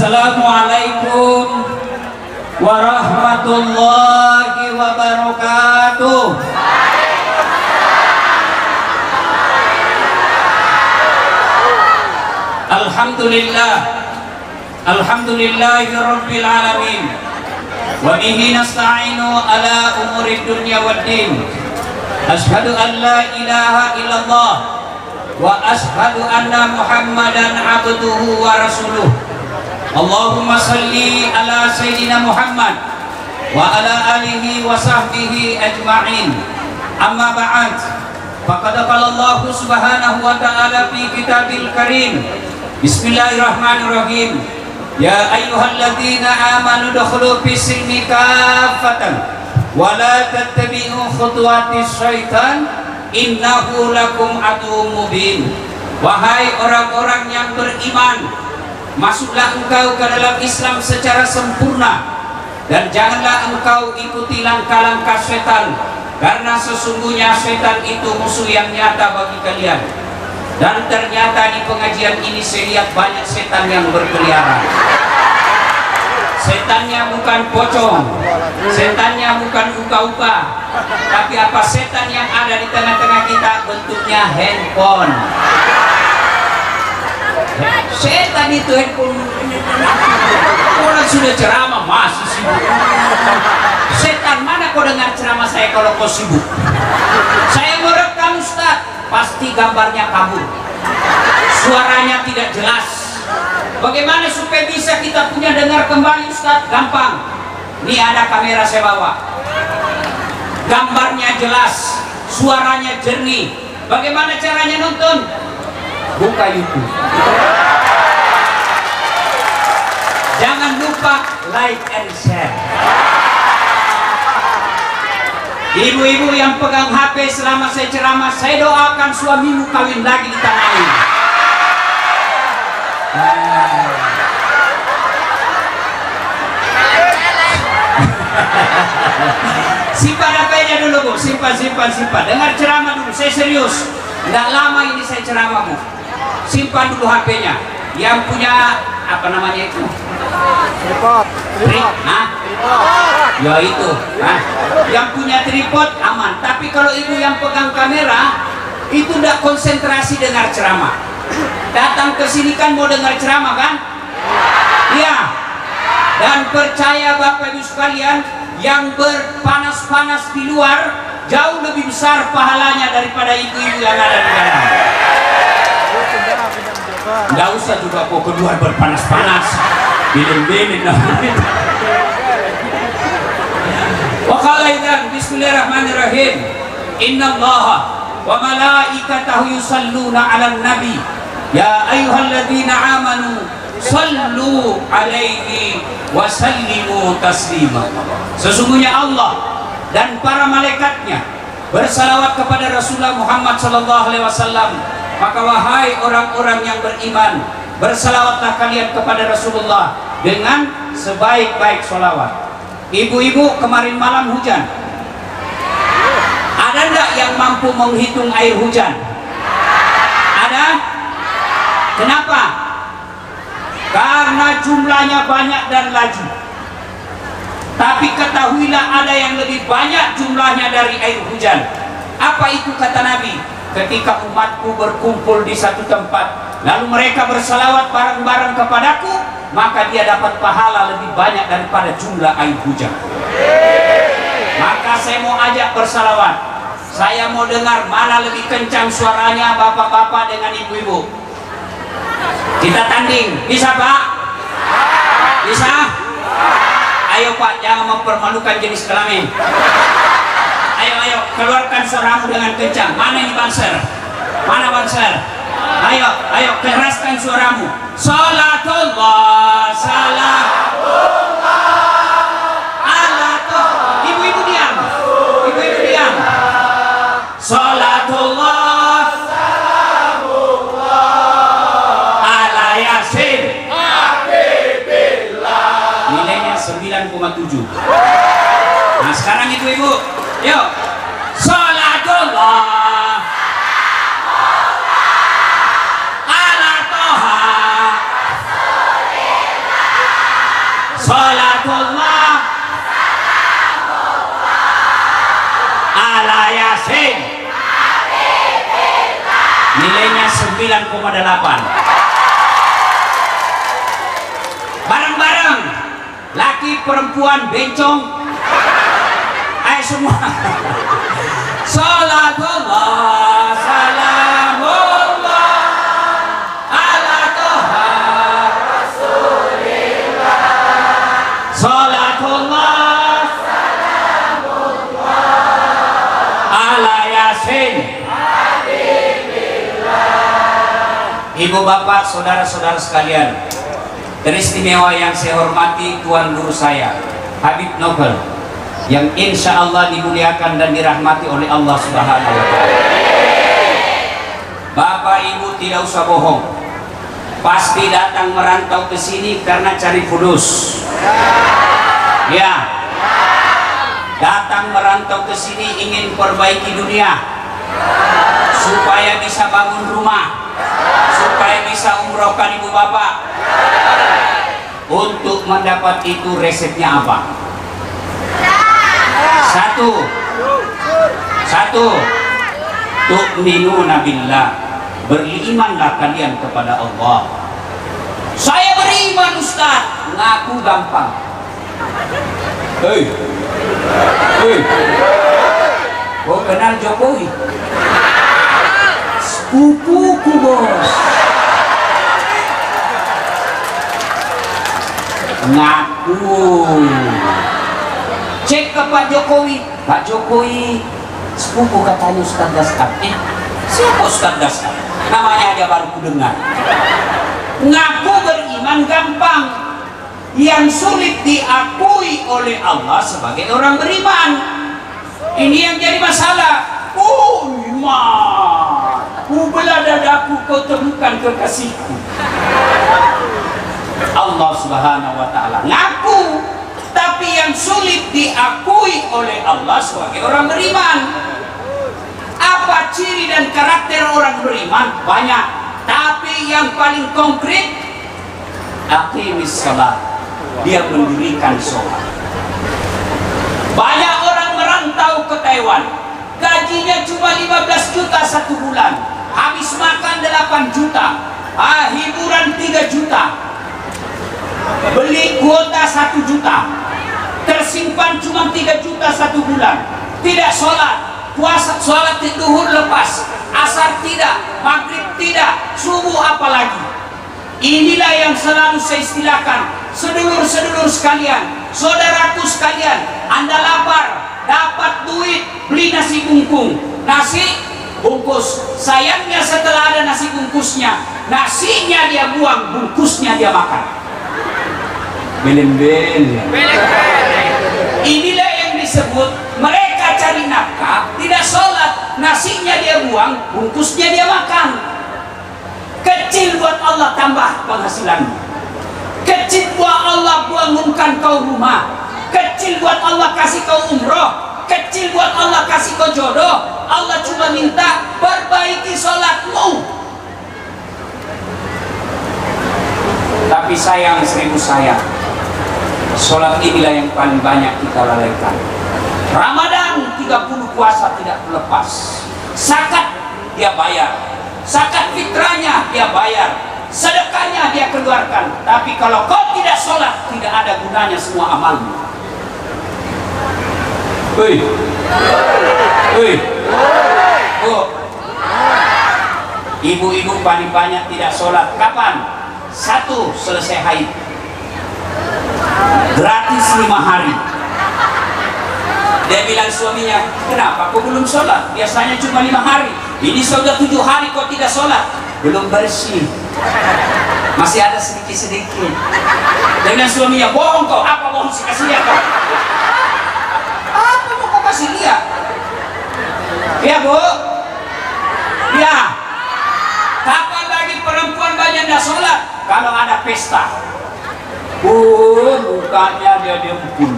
Assalamualaikum warahmatullahi wabarakatuh. Alhamdulillah Alhamdulillahi rabbil alamin. Wa bihi nasta'inu ala umuri dunya wad din. Ashhadu an la ilaha illallah Wa ashhadu anna muhammadan abduhu wa rasuluh Allahumma salli ala sayyidina Muhammad Wa ala alihi wa sahbihi ajma'in. Amma ba'd. Faqad Allah subhanahu wa ta'ala fi kitabil karim. Bismillahirrahmanirrahim. Ya ayyuhalladzina amanu dakhulu fi silmi kaffatan wa la tattabi'u khutuwatis syaitan innahu lakum aduwwum mubin. Wahai orang-orang yang beriman masuklah engkau ke dalam Islam secara sempurna dan janganlah engkau ikuti langkah-langkah setan karena sesungguhnya setan itu musuh yang nyata bagi kalian. Dan ternyata di pengajian ini saya lihat banyak setan yang berkeliaran. Setannya bukan pocong setannya bukan uka-uka tapi apa setan yang ada di tengah-tengah kita bentuknya handphone setan itu handphone orang sudah ceramah masih sibuk. Setan mana kau dengar ceramah saya kalau kau sibuk? Saya merekam Ustaz. Pasti gambarnya kabur. Suaranya tidak jelas. Bagaimana supaya bisa kita punya dengar kembali Ustaz? Gampang. Ini ada kamera saya bawa. Gambarnya jelas. Suaranya jernih. Bagaimana caranya nonton buka YouTube jangan lupa like and share Ibu-ibu yang pegang HP selama saya ceramah, saya doakan suamimu kawin lagi di tanah air. simpan HP-nya dulu bu, simpan, simpan, simpan. Dengar ceramah dulu, saya serius. Tidak lama ini saya ceramah bu. Simpan dulu HP-nya. Yang punya apa namanya itu? Tripod, tripod, tripod. Ya itu. Nah, yang punya tripod aman. Tapi kalau ibu yang pegang kamera itu tidak konsentrasi dengar ceramah. Datang ke sini kan mau dengar ceramah kan? Iya. Dan percaya Bapak Ibu sekalian yang berpanas-panas di luar jauh lebih besar pahalanya daripada ibu-ibu yang ada di dalam. Nggak usah juga kok keluar berpanas-panas. Bilin-bilin Wa qala idzan bismillahirrahmanirrahim. Inna Allah wa malaikatahu yusalluna 'alan nabi. Ya ayyuhalladzina amanu sallu alaihi wa sallimu taslima. Sesungguhnya Allah dan para malaikatnya bersalawat kepada Rasulullah Muhammad sallallahu alaihi wasallam. Maka wahai orang-orang yang beriman, bersalawatlah kalian kepada Rasulullah dengan sebaik-baik salawat. Ibu-ibu kemarin malam hujan. Ada enggak yang mampu menghitung air hujan? Ada? Kenapa? Karena jumlahnya banyak dan laju. Tapi ketahuilah ada yang lebih banyak jumlahnya dari air hujan. Apa itu kata Nabi? Ketika umatku berkumpul di satu tempat, lalu mereka bersalawat bareng-bareng kepadaku, maka dia dapat pahala lebih banyak daripada jumlah air hujan. Maka saya mau ajak bersalawat. Saya mau dengar mana lebih kencang suaranya bapak-bapak dengan ibu-ibu. Kita tanding, bisa pak? Bisa? Ayo pak, jangan mempermalukan jenis kelamin. Keluarkan suaramu dengan kencang. Mana ini banser? Mana banser? Ayo, ayo, keraskan suaramu. Salatullah, salam. Ibu-ibu diam. Ibu-ibu diam. Nilainya 9,7. Nah sekarang ibu-ibu, yuk. 9,8. Bareng-bareng. Laki perempuan bencong. Ayo semua. Ibu bapak saudara-saudara sekalian Teristimewa yang saya hormati Tuan Guru saya Habib Nobel yang insya Allah dimuliakan dan dirahmati oleh Allah Subhanahu Ta'ala. Bapak Ibu tidak usah bohong, pasti datang merantau ke sini karena cari fulus. Ya, datang merantau ke sini ingin perbaiki dunia supaya bisa bangun rumah, supaya bisa umrohkan ibu bapak. Untuk mendapat itu resepnya apa? Satu, satu, tu'minuna billah. Berimanlah kalian kepada Allah. Saya beriman Ustaz, ngaku gampang. Hei, hei, kau kenal Jokowi? Sepupuku bos. Ngaku cek ke Pak Jokowi. Pak Jokowi sepupu katanya Ustaz Daskar eh siapa Ustaz Daskar namanya aja baru ku dengar. Ngaku beriman gampang. Yang sulit diakui oleh Allah sebagai orang beriman ini yang jadi masalah oh iman ku dadaku kau temukan kekasihku Allah subhanahu wa ta'ala ngaku tapi yang sulit diakui oleh Allah sebagai orang beriman. Apa ciri dan karakter orang beriman? Banyak. Tapi yang paling konkret, akimis salat. Dia mendirikan sholat. Banyak Taiwan. Gajinya cuma 15 juta satu bulan. Habis makan 8 juta. Ah, hiburan 3 juta. Beli kuota 1 juta. Tersimpan cuma 3 juta satu bulan. Tidak sholat. Puasa sholat di duhur lepas. Asar tidak. Maghrib tidak. Subuh apalagi. Inilah yang selalu saya istilahkan. Sedulur-sedulur sekalian. Saudaraku sekalian anda lapar dapat duit beli nasi bungkung nasi bungkus. Sayangnya setelah ada nasi bungkusnya nasinya dia buang bungkusnya dia makan. Belen-belen inilah yang disebut mereka cari nafkah tidak sholat. Nasinya dia buang bungkusnya dia makan. Kecil buat Allah tambah penghasilan kecil buat Allah bangunkan kau rumah kecil buat Allah kasih kau umroh kecil buat Allah kasih kau jodoh Allah cuma minta perbaiki sholatmu tapi sayang seribu sayang Sholat inilah yang paling banyak kita lalaikan. Ramadan 30 puasa tidak terlepas. Sakat dia bayar. Sakat fitranya dia bayar. Sedekahnya dia keluarkan. Tapi kalau kau tidak sholat, tidak ada gunanya semua amalmu. Hei. Oh. Ibu-ibu paling banyak tidak sholat. Kapan? Satu, selesai haid. Gratis lima hari. Dia bilang suaminya kenapa kau belum sholat? Biasanya cuma lima hari. Ini sudah tujuh hari kau tidak sholat. Belum bersih. Masih ada sedikit-sedikit. Bilang suaminya bohong kau. Apa bohong? Sih kasih lihat kau kasih lihat ya bu ya kapan lagi perempuan banyak tidak sholat kalau ada pesta Oh, mukanya dia dempul.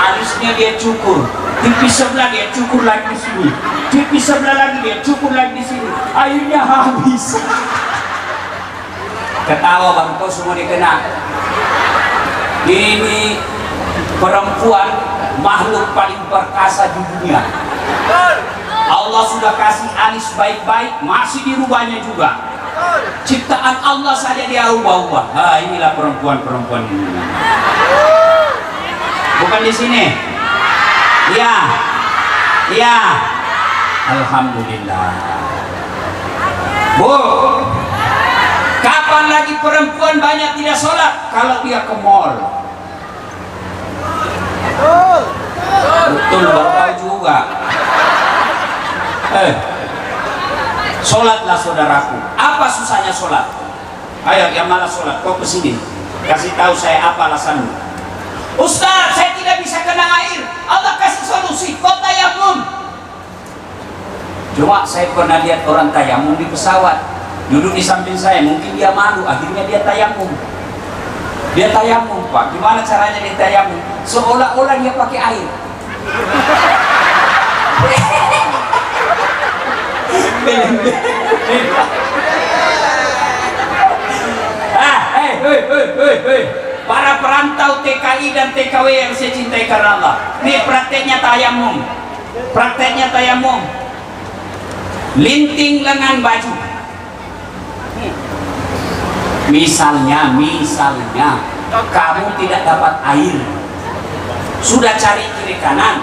Alisnya dia cukur. Pipi sebelah dia cukur lagi di sini. Pipi sebelah lagi dia cukur lagi di sini. Airnya habis. Ketawa bang, kau semua dikena. Ini perempuan makhluk paling perkasa di dunia. Allah sudah kasih alis baik-baik, masih dirubahnya juga. Ciptaan Allah saja dia ubah-ubah. Ah, inilah perempuan-perempuan ini. Bukan di sini. Ya. Ya. Alhamdulillah. Bu, kapan lagi perempuan banyak tidak sholat? Kalau dia ke mall. Betul. Betul, tahu juga. Eh, sholatlah saudaraku. Apa susahnya sholat? Ayo, yang malas sholat, kau ke sini. Kasih tahu saya apa alasanmu. Ustaz, saya tidak bisa kena air. Allah kasih solusi, kau tayamum. Cuma saya pernah lihat orang tayamum di pesawat. Duduk di samping saya, mungkin dia malu, akhirnya dia tayamum. Dia tayamum, Pak. Gimana caranya dia tayamum? Seolah-olah dia pakai air. ah, hei. Para perantau TKI dan TKW yang saya cintai karena Allah. Ini prakteknya tayamum. Prakteknya tayamum. Linting lengan baju. Misalnya, misalnya kamu tidak dapat air, sudah cari kiri kanan,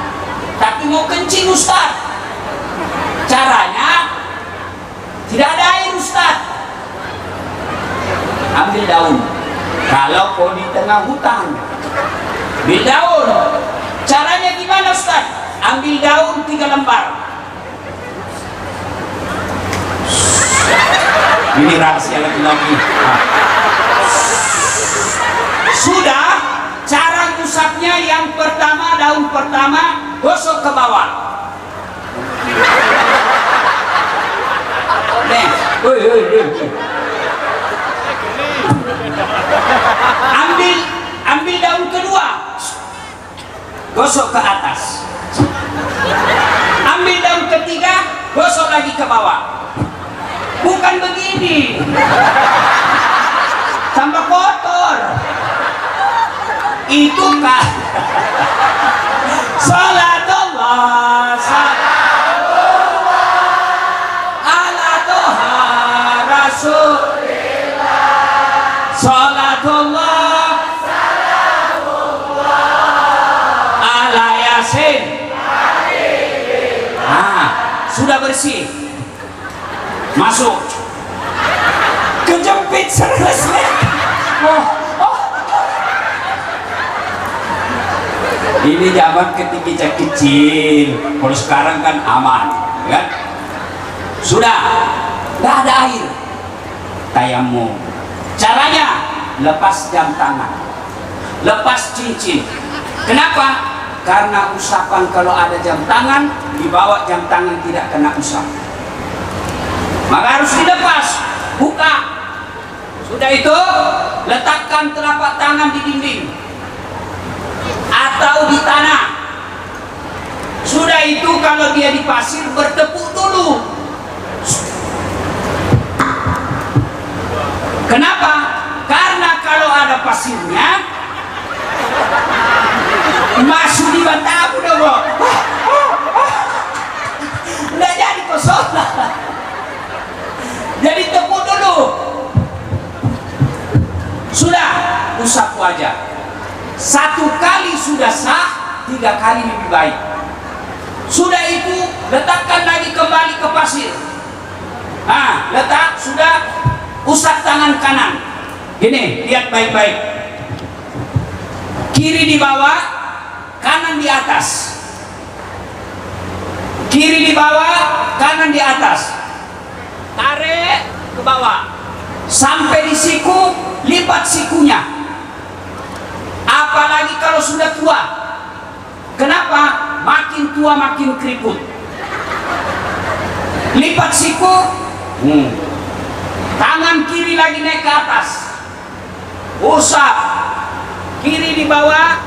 tapi mau kencing Ustaz. Caranya tidak ada air Ustaz. Ambil daun. Kalau kau di tengah hutan, ambil daun. Caranya gimana Ustaz? Ambil daun tiga lembar. Ini rahasia lagi-lagi. Sudah, cara ngusapnya yang daun pertama gosok ke bawah. Nih. Ambil, ambil daun kedua, gosok ke atas. Ambil daun ketiga, gosok lagi ke bawah. Bukan begini. Tambah kotor. Itu kan. Salatullah. Salatullah. Ala Tuha Rasulillah. Salatullah. Ala Yasin. Ah, sudah bersih masuk kejepit selesai oh, ini zaman ketika kecil kalau sekarang kan aman kan? Sudah nggak ada air. Tayamum caranya lepas jam tangan lepas cincin. Kenapa? Karena usapan kalau ada jam tangan dibawa jam tangan tidak kena usap. Maka harus dilepas buka. Sudah itu letakkan telapak tangan di dinding atau di tanah. Sudah itu kalau dia di pasir bertepuk dulu. Kenapa? Karena kalau ada pasirnya masuk di matamu dong nggak jadi kosong jadi tepuk dulu. Sudah, usap wajah. Satu kali sudah sah, tiga kali lebih baik. Sudah itu, letakkan lagi kembali ke pasir. Nah, letak, sudah, usap tangan kanan. Gini, lihat baik-baik. Kiri di bawah, kanan di atas. Kiri di bawah, kanan di atas tarik ke bawah sampai di siku lipat sikunya apalagi kalau sudah tua. Kenapa? Makin tua makin keriput. Lipat siku. Hmm. tangan kiri lagi naik ke atas. Usap. Kiri di bawah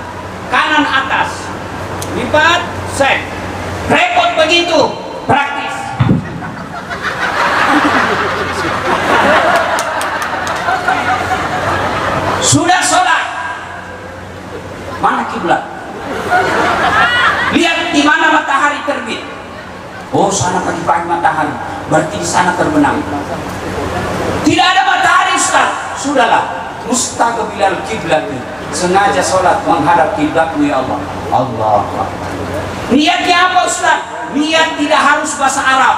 kanan atas. Lipat set. Repot begitu praktis Sudah sholat. Mana kiblat? lihat di mana matahari terbit. Oh sana pagi-pagi matahari. Berarti di sana terbenam. Tidak ada matahari Ustaz. Sudahlah. Mustaqbilal kiblat sengaja sholat menghadap kiblatmu ya Allah. Allah niatnya apa Ustaz? Niat tidak harus bahasa Arab.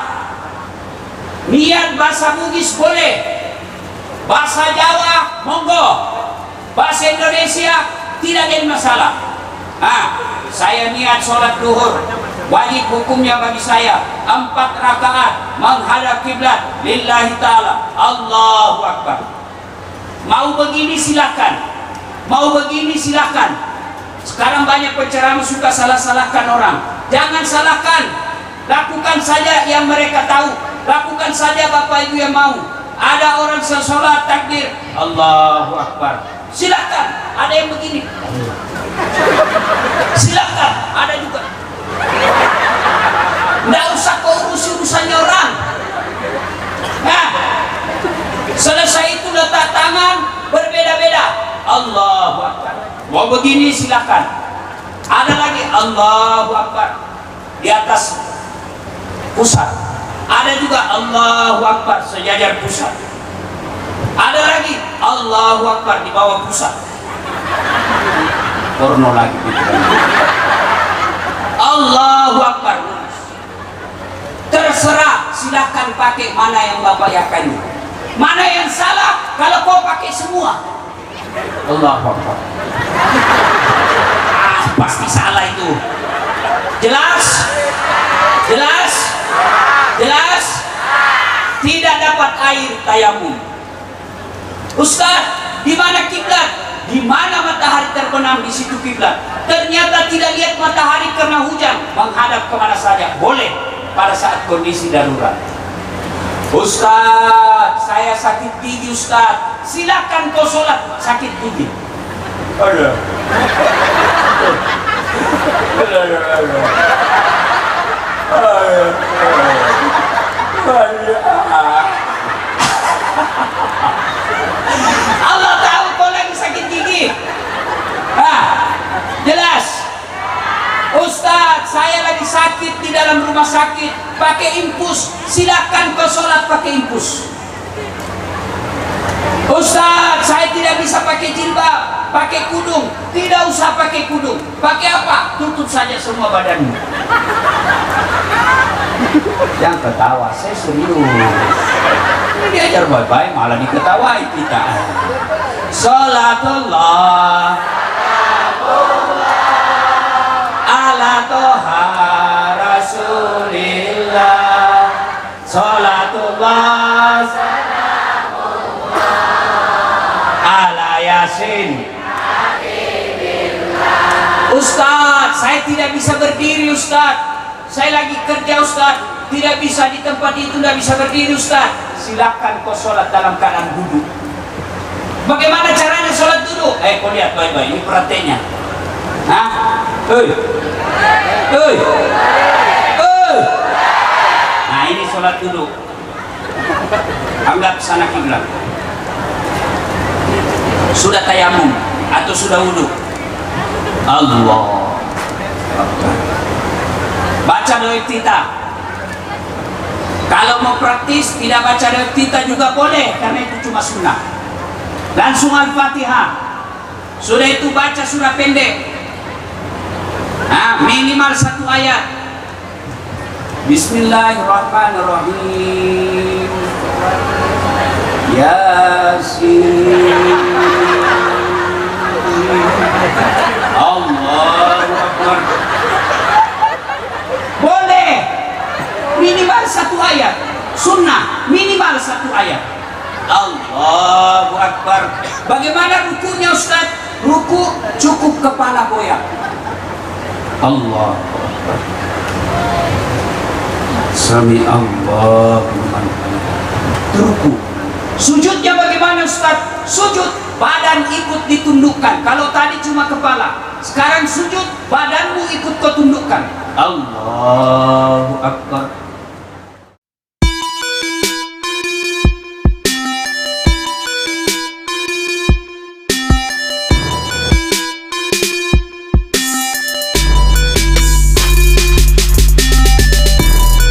Niat bahasa Bugis boleh. Bahasa Jawa monggo. Bahasa Indonesia tidak jadi masalah ah saya niat sholat duhur. Wajib hukumnya bagi saya. Empat rakaat menghadap kiblat. Lillahi ta'ala. Allahu Akbar. Mau begini silakan. Mau begini silakan. Sekarang banyak penceramah suka salah-salahkan orang. Jangan salahkan. Lakukan saja yang mereka tahu. Lakukan saja bapak ibu yang mau. Ada orang sesolat takbir. Allahu Akbar. Silakan. Ada yang begini silakan ada juga. Nggak usah kau urus urusannya orang. Nah selesai itu letak tangan berbeda-beda. Allahu Akbar. Mau begini silakan. Ada lagi Allahu Akbar. Di atas pusat. Ada juga Allahu Akbar sejajar pusat. Ada lagi Allahu Akbar di bawah pusat porno lagi. Allahu Akbar. Terserah silakan pakai mana yang bapak yakin. Mana yang salah kalau kau pakai semua. Allahu Akbar. Ah, pasti salah itu. Jelas? Jelas? Jelas? Tidak dapat air tayamum. Ustaz di mana kiblat di mana matahari terbenam di situ kiblat? Ternyata tidak lihat matahari karena hujan menghadap ke mana saja. Boleh pada saat kondisi darurat. Ustaz saya sakit gigi Ustaz. Silakan kau sholat. Sakit gigi. Ada. Allah tahu kau lagi sakit gigi. Nah, jelas. Ustadz, saya lagi sakit di dalam rumah sakit, pakai infus. Silakan kau sholat pakai infus. Ustadz, saya tidak bisa pakai jilbab, pakai kudung. Tidak usah pakai kudung. Pakai apa? Tutup saja semua badanmu. Yang ketawa, saya serius. Ini diajar baik-baik, malah diketawai kita. Salatullah ala yasin. Ustaz, saya tidak bisa berdiri Ustaz. Saya lagi kerja Ustaz. Tidak bisa di tempat itu, tidak bisa berdiri Ustaz. Silakan kau sholat dalam keadaan duduk. Bagaimana caranya sholat duduk? Eh, kau lihat baik-baik, ini perhatiannya. Hah? Hei. Hei. Hei. Nah, ini sholat duduk. Anggap sana kiblat Sudah tayamum Atau sudah wudhu? Allah. Baca doa iftitah Kalau mau praktis tidak baca doa iftitah juga boleh Karena itu cuma sunnah. Langsung Al-Fatihah. Sudah itu baca surah pendek. Nah, Minimal satu ayat. Bismillahirrahmanirrahim. Yasin Allahu Akbar. Boleh. Minimal satu ayat. Sunnah minimal satu ayat. Allahu Akbar. Bagaimana rukunya Ustaz? Ruku cukup kepala goyang. Allah Sami Allah ruku. Sujudnya bagaimana Ustaz? Sujud badan ikut ditundukkan. Kalau tadi cuma kepala sekarang sujud badanmu ikut kau tundukkan. Allahu Akbar